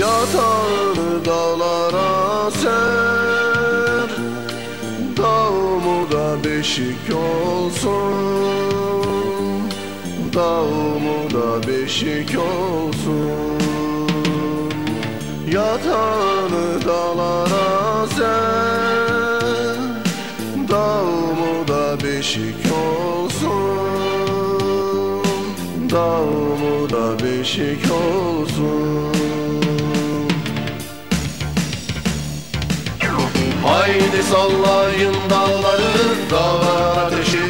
Yatağını dağlara ser Dağımı da beşik olsun. Dağımı da beşik olsun. Yatağını dağlara ser Dağımı da beşik olsun. Dağımı da beşik olsun Haydi sallayın dağları dağlar ateşi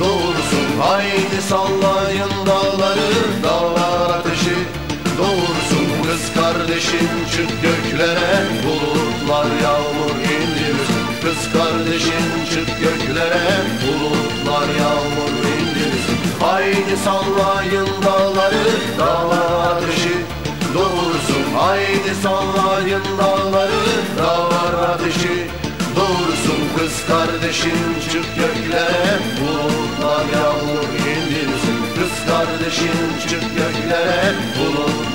doğursun. Haydi sallayın dağları dağlar ateşi doğursun. Kız kardeşim çık göklere bulutlar yağmur indirsin. Kız kardeşim çık göklere bulutlar yağmur indirsin. Haydi sallayın dağları dağlar ateşi doğursun. Haydi sallayın dağları dağlar ateşi doğursun Kız kardeşim çık göklere. Bulutlar yağmur indirsin. Kız kardeşim çık göklere. Bulutlar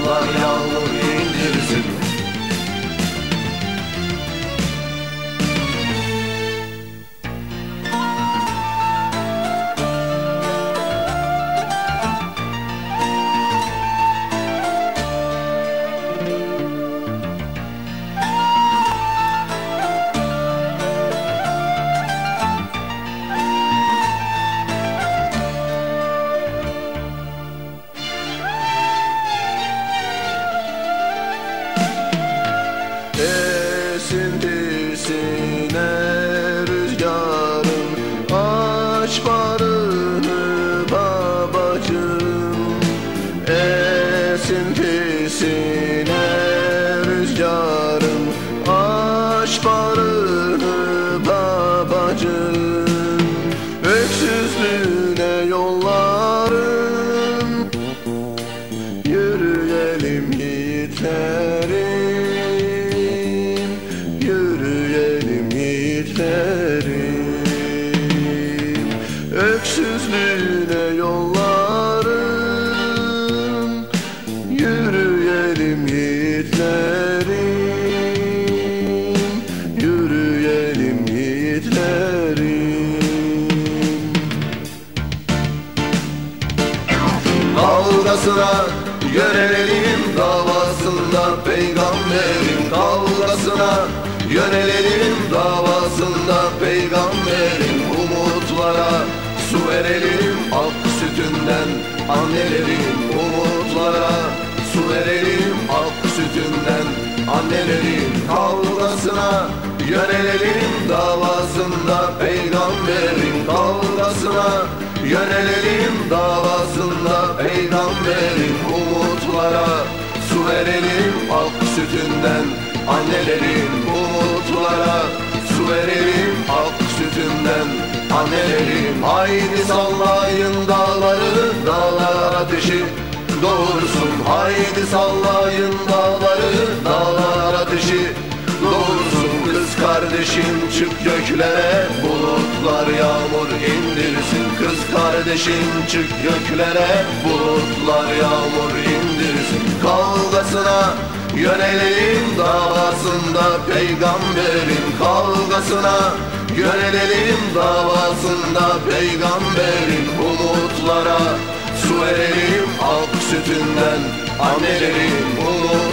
Kavgasına yönelelim davasında peygamberin Kavgasına. Yönelelim davasında peygamberin Umutlara. Su verelim ak sütünden annelerin Umutlara. Su verelim ak sütünden annelerin Kavgasına. Yönelelim davasında peygamberin Kavgasına Yönelelim davasında peygamberin umutlara. Su verelim ak sütünden annelerin umutlara. Su verelim ak sütünden annelerin. Haydi sallayın dağları dağlar ateşi doğursun. Haydi sallayın kardeşim çık göklere bulutlar yağmur indirsin. Kız kardeşim çık göklere bulutlar yağmur indirsin. Kavgasına yönelelim davasında peygamberin Kavgasına yönelelim davasında peygamberin Umutlara su verelim ak sütünden annelerin Umutlara